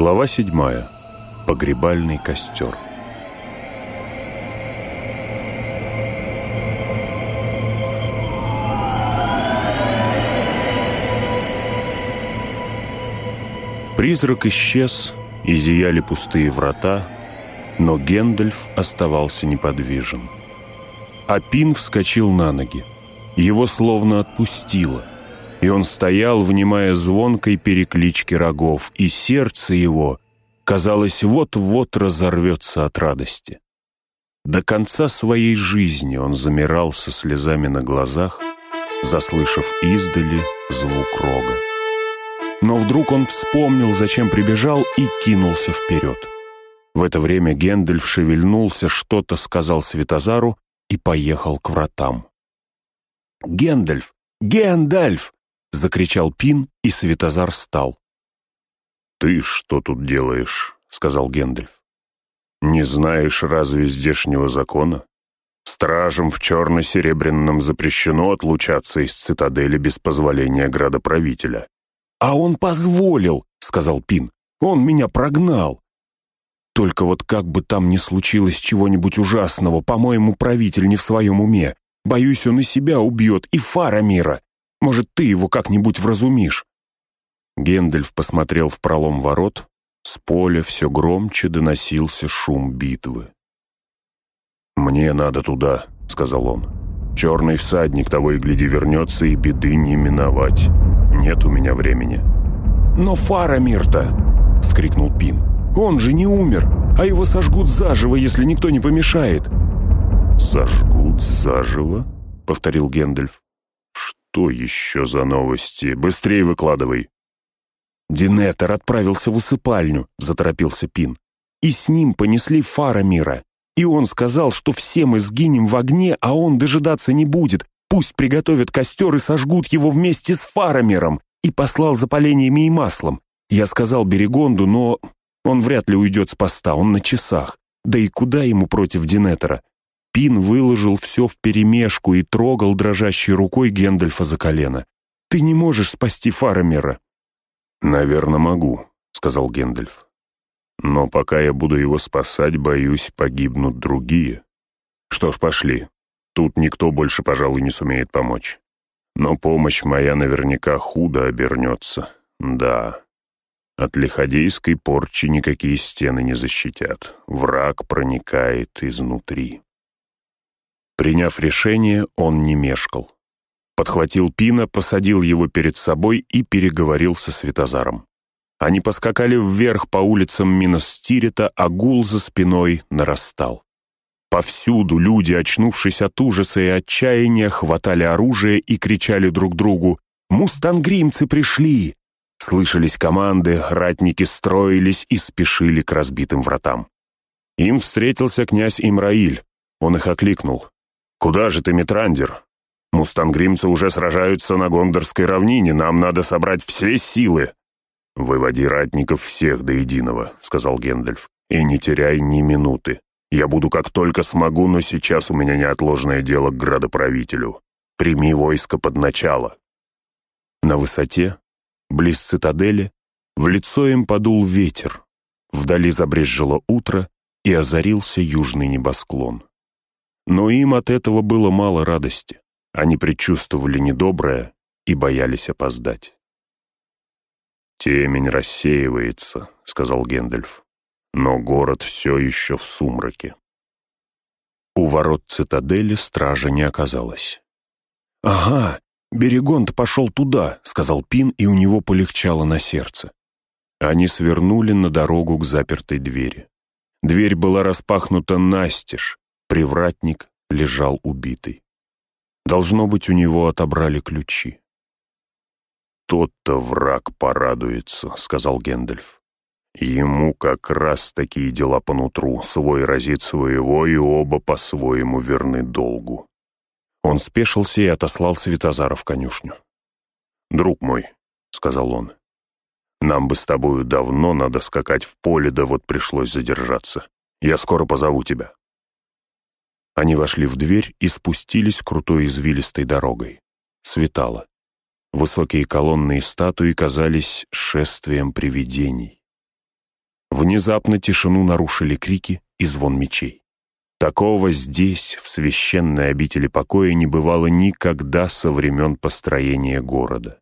Глава седьмая. Погребальный костер. Призрак исчез, и зияли пустые врата, но Гендальф оставался неподвижен. Апин вскочил на ноги. Его словно отпустило, и он стоял, внимая звонкой переклички рогов, и сердце его, казалось, вот-вот разорвется от радости. До конца своей жизни он замирал со слезами на глазах, заслышав издали звук рога. Но вдруг он вспомнил, зачем прибежал, и кинулся вперед. В это время Гендальф шевельнулся, что-то сказал Светозару и поехал к вратам. «Гендальф! Гендальф!» — закричал Пин, и Светозар стал. «Ты что тут делаешь?» — сказал Гендальф. «Не знаешь разве здешнего закона? Стражам в черно-серебряном запрещено отлучаться из цитадели без позволения градоправителя». «А он позволил!» — сказал Пин. «Он меня прогнал!» Только вот как бы там ни случилось чего-нибудь ужасного, по-моему, правитель не в своем уме. Боюсь, он и себя убьет, и Фарамира. Может, ты его как-нибудь вразумишь?» Гендальф посмотрел в пролом ворот. С поля все громче доносился шум битвы. «Мне надо туда», — сказал он. «Черный всадник того и гляди вернется, и беды не миновать. Нет у меня времени». «Но Фарамир-то!» — вскрикнул Пин. Он же не умер, а его сожгут заживо, если никто не помешает». «Сожгут заживо?» — повторил Гендальф. «Что еще за новости? Быстрее выкладывай!» «Динетер отправился в усыпальню», — заторопился Пин. «И с ним понесли Фарамира. И он сказал, что все мы сгинем в огне, а он дожидаться не будет. Пусть приготовят костер и сожгут его вместе с Фарамиром. И послал запалениями и маслом. Я сказал Берегонду, но он вряд ли уйдет с поста, он на часах. Да и куда ему против Динетера? Пин выложил все вперемешку и трогал дрожащей рукой Гендальфа за колено. «Ты не можешь спасти Фарамера». «Наверное, могу», — сказал Гендальф. «Но пока я буду его спасать, боюсь, погибнут другие. Что ж, пошли. Тут никто больше, пожалуй, не сумеет помочь. Но помощь моя наверняка худо обернется. Да, от лиходейской порчи никакие стены не защитят. Враг проникает изнутри. Приняв решение, он не мешкал. Подхватил Пина, посадил его перед собой и переговорил со Светозаром. Они поскакали вверх по улицам Миностирита, а гул за спиной нарастал. Повсюду люди, очнувшись от ужаса и отчаяния, хватали оружие и кричали друг другу «Мустангримцы пришли! Слышались команды, ратники строились и спешили к разбитым вратам. Им встретился князь Имраиль. Он их окликнул. «Куда же ты, Митрандер? Мустангримцы уже сражаются на Гондорской равнине, нам надо собрать все силы». «Выводи ратников всех до единого», — сказал Гендальф, «и не теряй ни минуты. Я буду как только смогу, но сейчас у меня неотложное дело к градоправителю. Прими войско под начало». На высоте Близ цитадели в лицо им подул ветер, вдали забрезжило утро и озарился южный небосклон. Но им от этого было мало радости. Они предчувствовали недоброе и боялись опоздать. «Темень рассеивается», — сказал Гендальф, — «но город все еще в сумраке». У ворот цитадели стража не оказалось. «Ага, «Берегонт пошел туда», — сказал Пин, и у него полегчало на сердце. Они свернули на дорогу к запертой двери. Дверь была распахнута настежь, привратник лежал убитый. Должно быть, у него отобрали ключи. «Тот-то враг порадуется», — сказал Гэндальф. «Ему как раз такие дела по нутру, свой разит своего, и оба по-своему верны долгу». Он спешился и отослал Светозара в конюшню. «Друг мой», — сказал он, — «нам бы с тобою давно надо скакать в поле, да вот пришлось задержаться. Я скоро позову тебя». Они вошли в дверь и спустились крутой извилистой дорогой. Светало. Высокие колонны и статуи казались шествием привидений. Внезапно тишину нарушили крики и звон мечей. Такого здесь, в священной обители покоя, не бывало никогда со времен построения города.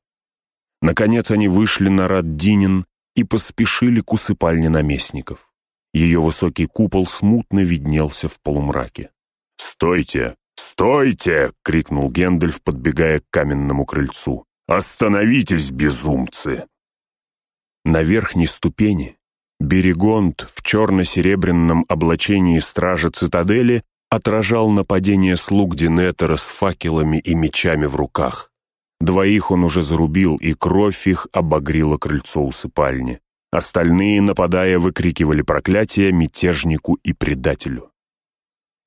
Наконец они вышли на Раддинин и поспешили к усыпальне наместников. Ее высокий купол смутно виднелся в полумраке. «Стойте! Стойте!» — крикнул Гендальф, подбегая к каменному крыльцу. «Остановитесь, безумцы!» На верхней ступени Берегонт в черно-серебряном облачении стража цитадели отражал нападение слуг Динетера с факелами и мечами в руках. Двоих он уже зарубил, и кровь их обогрила крыльцо усыпальни. Остальные, нападая, выкрикивали проклятия мятежнику и предателю.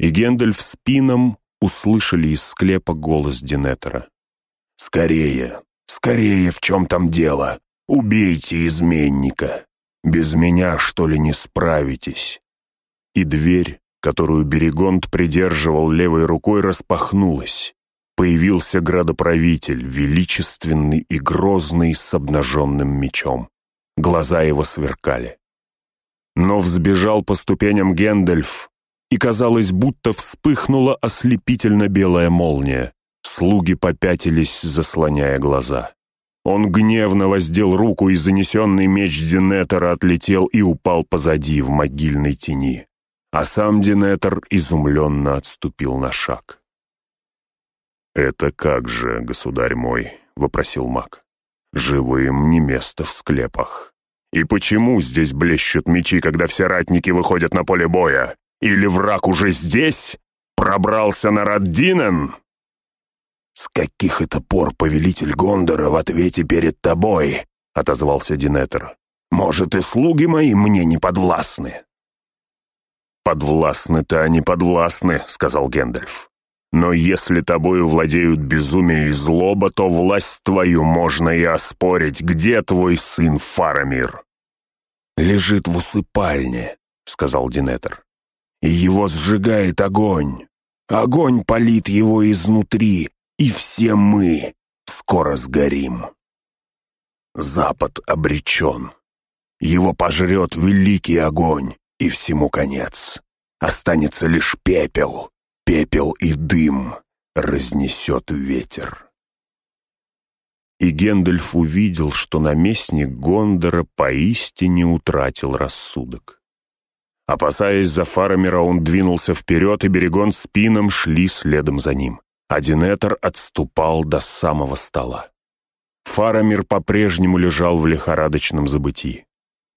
И Гендальф спином услышали из склепа голос Динетера. «Скорее, скорее, в чем там дело? Убейте изменника! Без меня, что ли, не справитесь?» И дверь, которую Берегонт придерживал левой рукой, распахнулась. Появился градоправитель, величественный и грозный, с обнаженным мечом. Глаза его сверкали. Но взбежал по ступеням Гендальф, и казалось, будто вспыхнула ослепительно белая молния. Слуги попятились, заслоняя глаза. Он гневно воздел руку, и занесенный меч Динетера отлетел и упал позади в могильной тени. А сам Динетер изумленно отступил на шаг. «Это как же, государь мой?» — вопросил маг. «Живым не место в склепах. И почему здесь блещут мечи, когда все ратники выходят на поле боя? Или враг уже здесь? Пробрался на Раддинен?» «С каких это пор повелитель Гондора в ответе перед тобой?» — отозвался Динетер. «Может, и слуги мои мне не подвластны?» «Подвластны-то они подвластны», — сказал Гендальф. «Но если тобою владеют безумие и злоба, то власть твою можно и оспорить. Где твой сын Фарамир?» «Лежит в усыпальне», — сказал Динетер. «И его сжигает огонь. Огонь палит его изнутри, и все мы скоро сгорим. Запад обречен. Его пожрет великий огонь, и всему конец. Останется лишь пепел, пепел и дым разнесет ветер. И Гендальф увидел, что наместник Гондора поистине утратил рассудок. Опасаясь за Фарамира, он двинулся вперед, и Берегон спином шли следом за ним. Адинетор отступал до самого стола. Фарамир по-прежнему лежал в лихорадочном забытии.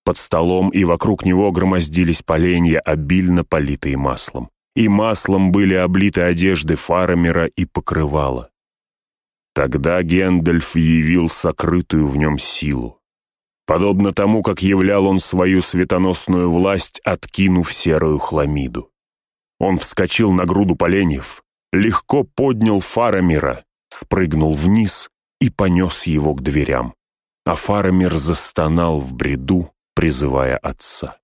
Под столом и вокруг него громоздились поленья, обильно политые маслом. И маслом были облиты одежды Фарамира и покрывало. Тогда Гендальф явил сокрытую в нем силу. Подобно тому, как являл он свою светоносную власть, откинув серую хламиду. Он вскочил на груду поленьев, легко поднял Фарамира, спрыгнул вниз и понес его к дверям. А Фарамир застонал в бреду, призывая отца.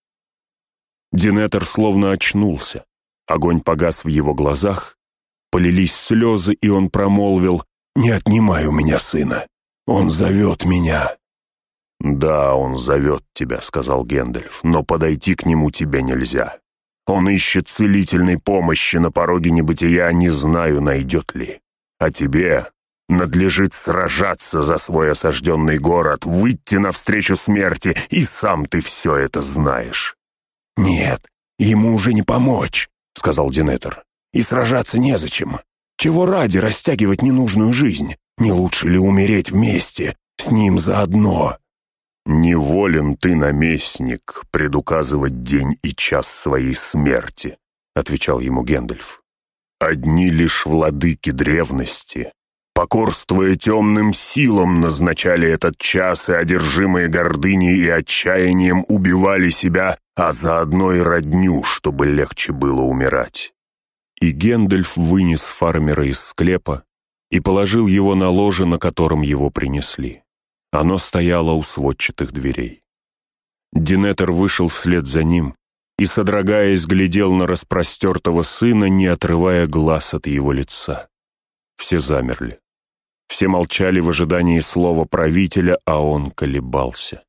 Динетер словно очнулся. Огонь погас в его глазах, полились слезы, и он промолвил «Не отнимай у меня сына, он зовет меня». «Да, он зовет тебя», — сказал Гендальф, «но подойти к нему тебе нельзя. Он ищет целительной помощи на пороге небытия, не знаю, найдет ли. А тебе надлежит сражаться за свой осажденный город, выйти навстречу смерти, и сам ты все это знаешь». «Нет, ему уже не помочь», — сказал Динетер. «И сражаться незачем. Чего ради растягивать ненужную жизнь? Не лучше ли умереть вместе, с ним заодно?» «Не волен ты, наместник, предуказывать день и час своей смерти», — отвечал ему Гэндальф. «Одни лишь владыки древности, покорствуя темным силам, назначали этот час, и одержимые гордыней и отчаянием убивали себя, а заодно и родню, чтобы легче было умирать». И Гэндальф вынес фармера из склепа и положил его на ложе, на котором его принесли. Оно стояло у сводчатых дверей. Динетер вышел вслед за ним и, содрогаясь, глядел на распростертого сына, не отрывая глаз от его лица. Все замерли. Все молчали в ожидании слова правителя, а он колебался.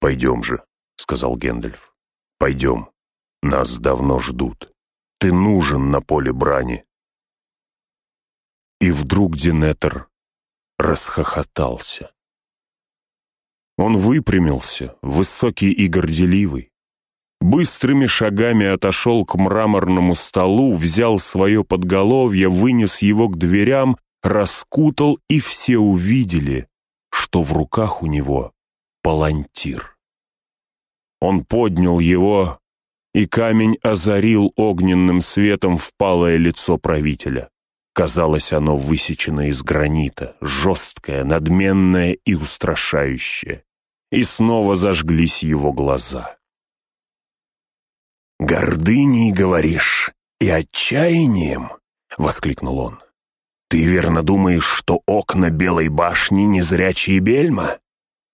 «Пойдем же», — сказал Гендальф. «Пойдем, нас давно ждут. Ты нужен на поле брани». И вдруг Динетер расхохотался. Он выпрямился, высокий и горделивый. Быстрыми шагами отошел к мраморному столу, взял свое подголовье, вынес его к дверям, раскутал, и все увидели, что в руках у него палантир. Он поднял его, и камень озарил огненным светом впалое лицо правителя. Казалось, оно высечено из гранита, жесткое, надменное и устрашающее. И снова зажглись его глаза. «Гордыней, говоришь, и отчаянием?» — воскликнул он. «Ты верно думаешь, что окна Белой башни незрячие бельма?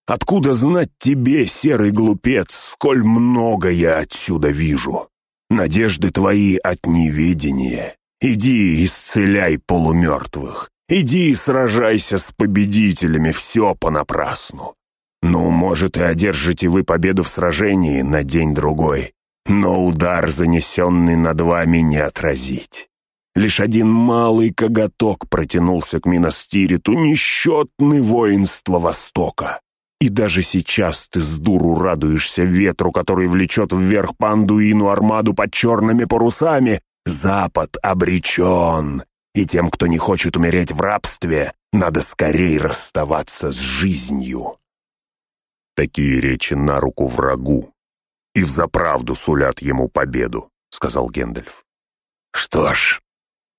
Откуда знать тебе, серый глупец, сколь много я отсюда вижу? Надежды твои от неведения, Иди исцеляй полумертвых. Иди сражайся с победителями, все понапрасну. Ну, может, и одержите вы победу в сражении на день-другой, но удар, занесенный над вами, не отразить. Лишь один малый коготок протянулся к Минастириту, несчетны воинства Востока. И даже сейчас ты с дуру радуешься ветру, который влечет вверх пандуину армаду под черными парусами, Запад обречен, и тем, кто не хочет умереть в рабстве, надо скорее расставаться с жизнью. Такие речи на руку врагу и взаправду сулят ему победу, сказал Гендальф. Что ж,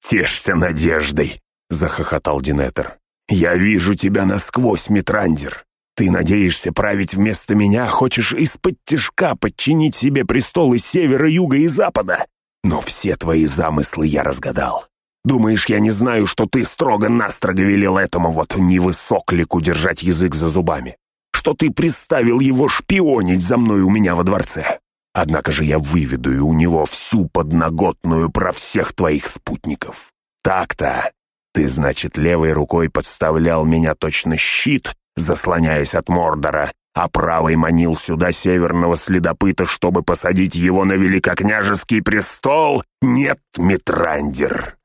тешься надеждой, захохотал Динетер. Я вижу тебя насквозь, Митрандер. Ты надеешься править вместо меня, хочешь из-под тяжка подчинить себе престолы севера, юга и запада? Но все твои замыслы я разгадал. Думаешь, я не знаю, что ты строго-настрого велел этому вот невысоклику держать язык за зубами? Что ты приставил его шпионить за мной у меня во дворце? Однако же я выведу у него всю подноготную про всех твоих спутников. Так-то. Ты, значит, левой рукой подставлял меня точно щит, заслоняясь от Мордора, а правый манил сюда северного следопыта, чтобы посадить его на великокняжеский престол? Нет, Митрандер.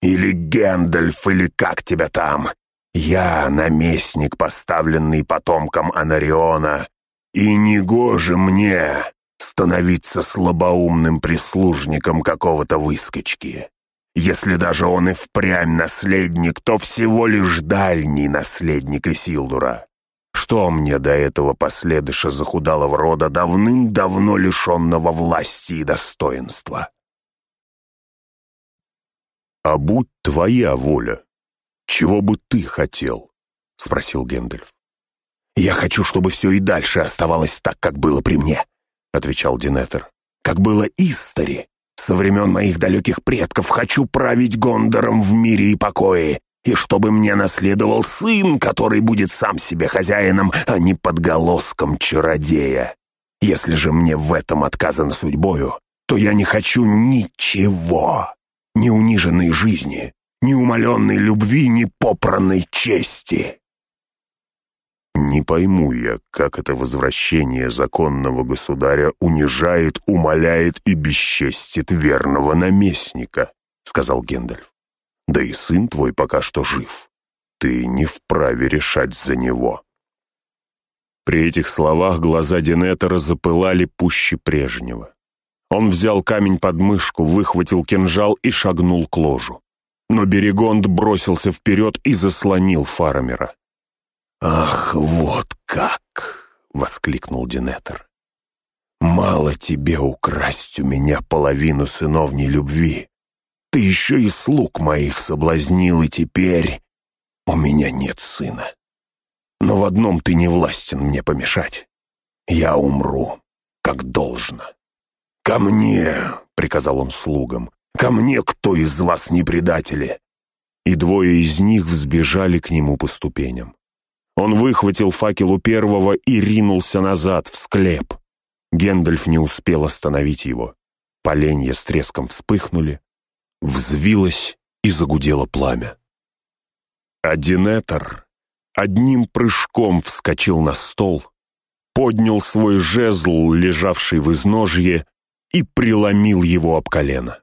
Или Гэндальф, или как тебя там. Я наместник, поставленный потомком Анариона, и негоже мне становиться слабоумным прислужником какого-то выскочки. Если даже он и впрямь наследник, то всего лишь дальний наследник Исилдура. Что мне до этого последыша захудалого рода, давным-давно лишенного власти и достоинства? «А будь твоя воля, чего бы ты хотел?» — спросил Гэндальф. «Я хочу, чтобы все и дальше оставалось так, как было при мне», — отвечал Динетер. «Как было Истори. Со времен моих далеких предков хочу править Гондором в мире и покое, и чтобы мне наследовал сын, который будет сам себе хозяином, а не подголоском чародея. Если же мне в этом отказано судьбою, то я не хочу ничего, ни униженной жизни, ни умоленной любви, ни попранной чести. Не пойму я, как это возвращение законного государя унижает, умоляет и бесчестит верного наместника, сказал Гендальф. Да и сын твой пока что жив. Ты не вправе решать за него». При этих словах глаза Динетера запылали пуще прежнего. Он взял камень под мышку, выхватил кинжал и шагнул к ложу. Но Берегонд бросился вперед и заслонил Фарамера. «Ах, вот как!» — воскликнул Динетер. «Мало тебе украсть у меня половину сыновней любви. Ты еще и слуг моих соблазнил, и теперь у меня нет сына. Но в одном ты не властен мне помешать. Я умру, как должно. «Ко мне!» — приказал он слугам. «Ко мне кто из вас не предатели?» И двое из них взбежали к нему по ступеням. Он выхватил факел у первого и ринулся назад, в склеп. Гендальф не успел остановить его. Поленья с треском вспыхнули, Взвилось и загудело пламя. Одинетор одним прыжком вскочил на стол, поднял свой жезл, лежавший в изножье, и преломил его об колено.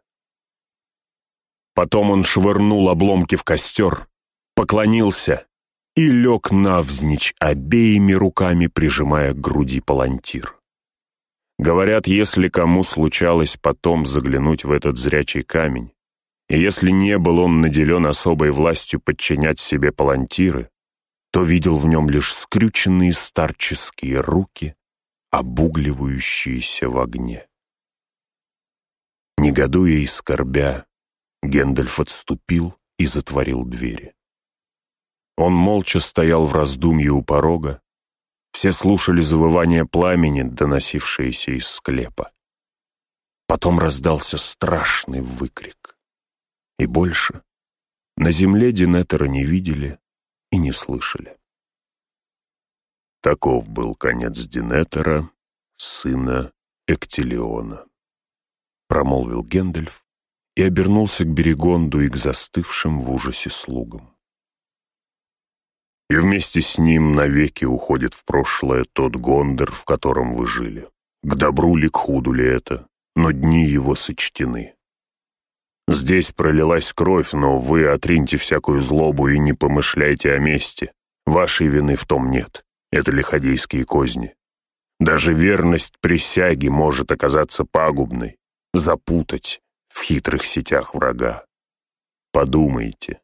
Потом он швырнул обломки в костер, поклонился и лег навзничь, обеими руками прижимая к груди палантир. Говорят, если кому случалось потом заглянуть в этот зрячий камень, и если не был он наделен особой властью подчинять себе палантиры, то видел в нем лишь скрюченные старческие руки, обугливающиеся в огне. Негодуя и скорбя, Гендальф отступил и затворил двери. Он молча стоял в раздумье у порога, все слушали завывание пламени, доносившееся из склепа. Потом раздался страшный выкрик. И больше на земле Динетера не видели и не слышали. Таков был конец Динетера, сына Эктилиона. Промолвил Гендальф и обернулся к Берегонду и к застывшим в ужасе слугам. И вместе с ним навеки уходит в прошлое тот Гондор, в котором вы жили. К добру ли, к худу ли это, но дни его сочтены. Здесь пролилась кровь, но вы отриньте всякую злобу и не помышляйте о мести. Вашей вины в том нет. Это лиходейские козни. Даже верность присяги может оказаться пагубной, запутать в хитрых сетях врага. Подумайте,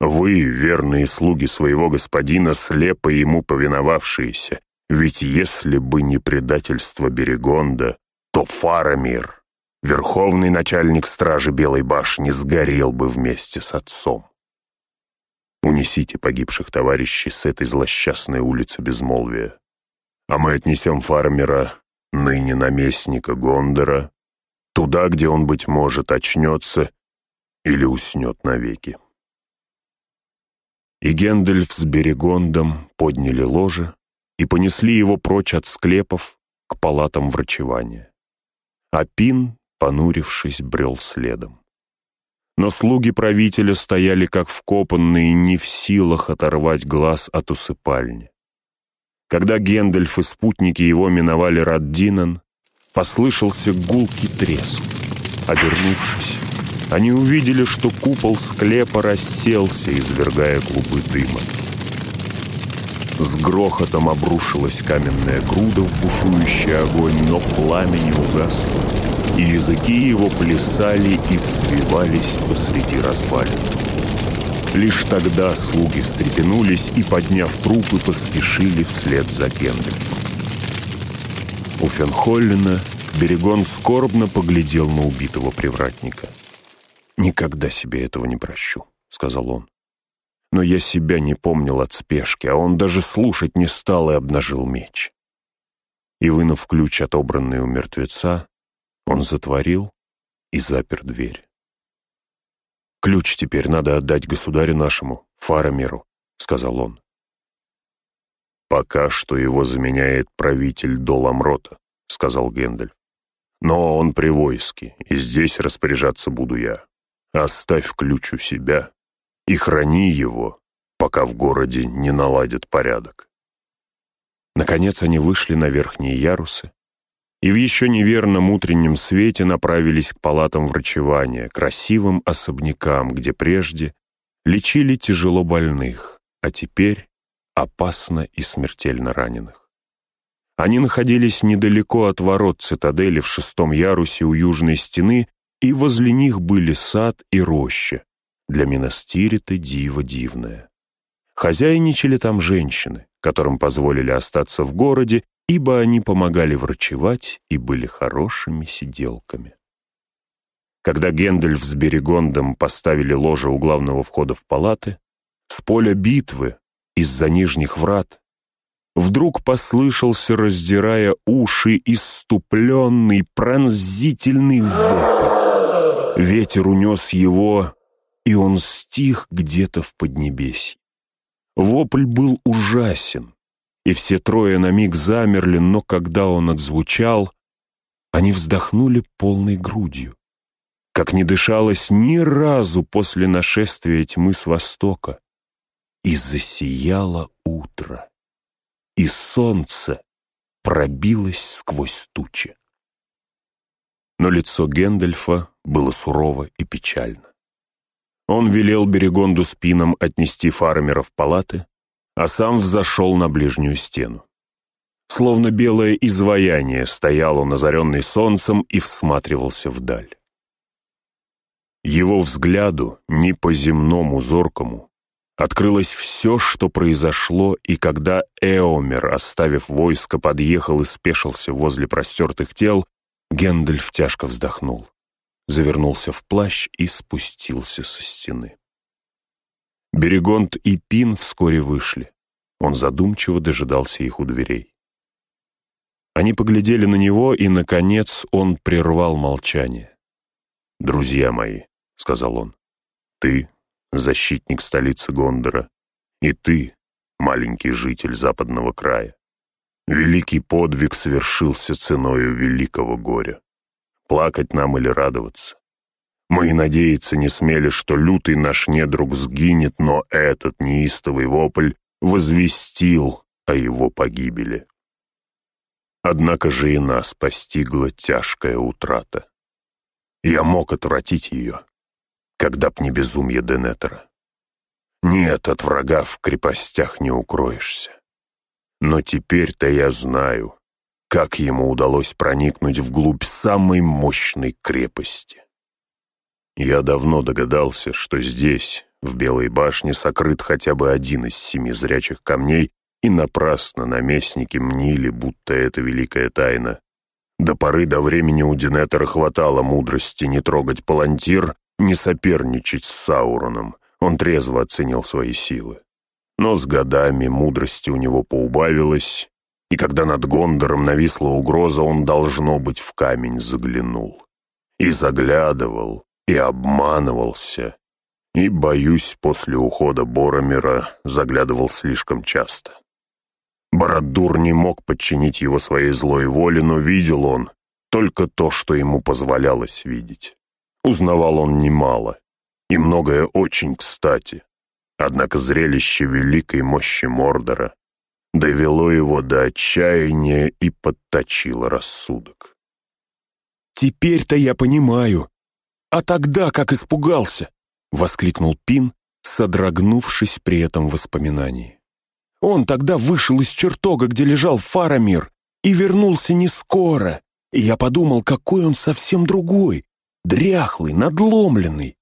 вы, верные слуги своего господина, слепо ему повиновавшиеся, ведь если бы не предательство Берегонда, то Фарамир, верховный начальник стражи Белой башни, сгорел бы вместе с отцом. Унесите погибших товарищей с этой злосчастной улицы безмолвия, а мы отнесем Фармера, ныне наместника Гондора, туда, где он, быть может, очнется или уснет навеки и Гендальф с Берегондом подняли ложе и понесли его прочь от склепов к палатам врачевания. А Пин, понурившись, брел следом. Но слуги правителя стояли как вкопанные, не в силах оторвать глаз от усыпальни. Когда Гендальф и спутники его миновали Раддинан, послышался гулкий треск. Обернувшись, они увидели, что купол склепа расселся, извергая клубы дыма. С грохотом обрушилась каменная груда в бушующий огонь, но пламя не угасло, и языки его плясали и взвивались посреди развалин. Лишь тогда слуги встрепенулись и, подняв трупы, поспешили вслед за Генрихом. У Фенхоллина Берегон скорбно поглядел на убитого привратника — «Никогда себе этого не прощу», — сказал он. Но я себя не помнил от спешки, а он даже слушать не стал и обнажил меч. И, вынув ключ, отобранный у мертвеца, он затворил и запер дверь. «Ключ теперь надо отдать государю нашему, Фарамиру», — сказал он. «Пока что его заменяет правитель Доламрота», — сказал Гендальф. «Но он при войске, и здесь распоряжаться буду я. Оставь ключ у себя и храни его, пока в городе не наладят порядок. Наконец они вышли на верхние ярусы и в еще неверном утреннем свете направились к палатам врачевания, красивым особнякам, где прежде лечили тяжело больных, а теперь опасно и смертельно раненых. Они находились недалеко от ворот цитадели в шестом ярусе у южной стены и возле них были сад и роща, для Минастирита диво дивное. Хозяйничали там женщины, которым позволили остаться в городе, ибо они помогали врачевать и были хорошими сиделками. Когда Гендальф с Берегондом поставили ложе у главного входа в палаты, с поля битвы, из-за нижних врат, вдруг послышался, раздирая уши, иступленный, пронзительный вопль. Ветер унес его, и он стих где-то в Поднебесье. Вопль был ужасен, и все трое на миг замерли, но когда он отзвучал, они вздохнули полной грудью, как не дышалось ни разу после нашествия тьмы с востока, и засияло утро, и солнце пробилась сквозь тучи. Но лицо Гендельфа было сурово и печально. Он велел Берегонду спинам отнести фармера в палаты, а сам взошел на ближнюю стену. Словно белое изваяние стоял он, озаренный солнцем, и всматривался вдаль. Его взгляду, не по-земному зоркому, открылось все, что произошло, и когда Эомер, оставив войско, подъехал и спешился возле простертых тел, Гендальф тяжко вздохнул, завернулся в плащ и спустился со стены. Берегонт и Пин вскоре вышли. Он задумчиво дожидался их у дверей. Они поглядели на него, и, наконец, он прервал молчание. «Друзья мои», — сказал он, — «ты — защитник столицы Гондора, и ты — маленький житель западного края. Великий подвиг совершился ценою великого горя. Плакать нам или радоваться? Мы и надеяться не смели, что лютый наш недруг сгинет, но этот неистовый вопль возвестил о его погибели. Однако же и нас постигла тяжкая утрата. Я мог отвратить ее, когда б не безумие Денетера. Нет, от врага в крепостях не укроешься. Но теперь-то я знаю, как ему удалось проникнуть вглубь самой мощной крепости. Я давно догадался, что здесь, в Белой башне, сокрыт хотя бы один из семи зрячих камней, и напрасно наместники мнили, будто это великая тайна. До поры до времени у Динетера хватало мудрости не трогать палантир, не соперничать с Сауроном. Он трезво оценил свои силы. Но с годами мудрости у него поубавилось, и когда над Гондором нависла угроза, он, должно быть, в камень заглянул. И заглядывал, и обманывался, и, боюсь, после ухода Боромера заглядывал слишком часто. Бородур не мог подчинить его своей злой воле, но видел он только то, что ему позволялось видеть. Узнавал он немало, и многое очень кстати. Однако зрелище великой мощи Мордора довело его до отчаяния и подточило рассудок. «Теперь-то я понимаю. А тогда как испугался!» — воскликнул Пин, содрогнувшись при этом воспоминании. Он тогда вышел из чертога, где лежал Фарамир, и вернулся не скоро. И я подумал, какой он совсем другой, дряхлый, надломленный.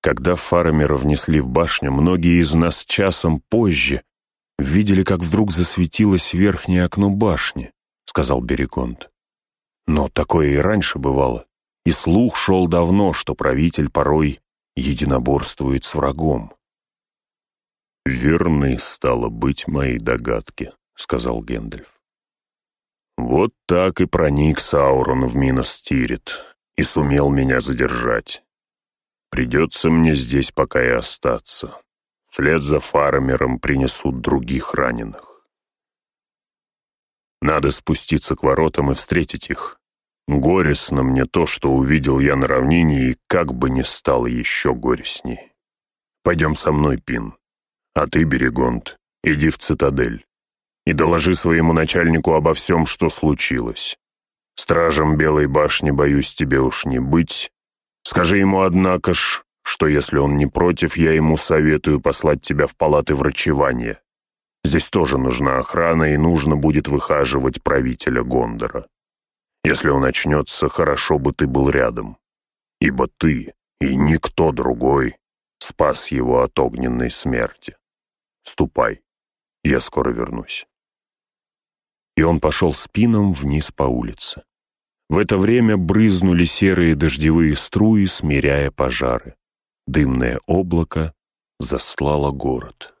Когда Фарамира внесли в башню, многие из нас часом позже видели, как вдруг засветилось верхнее окно башни, сказал Береконт. Но такое и раньше бывало, и слух шел давно, что правитель порой единоборствует с врагом. «Верны, стало быть, мои догадки», — сказал Гендальф. «Вот так и проник Саурон в Минос и сумел меня задержать. Придется мне здесь пока и остаться. Вслед за фармером принесут других раненых. Надо спуститься к воротам и встретить их. Горестно мне то, что увидел я на равнине, и как бы ни стало еще горестней. Пойдем со мной, Пин. А ты, Берегонт, иди в цитадель и доложи своему начальнику обо всем, что случилось. Стражем Белой башни, боюсь, тебе уж не быть. Скажи ему, однако ж, что если он не против, я ему советую послать тебя в палаты врачевания. Здесь тоже нужна охрана, и нужно будет выхаживать правителя Гондора. Если он очнется, хорошо бы ты был рядом. Ибо ты и никто другой спас его от огненной смерти. Ступай, я скоро вернусь. И он пошел спином вниз по улице. В это время брызнули серые дождевые струи, смиряя пожары. Дымное облако заслало город.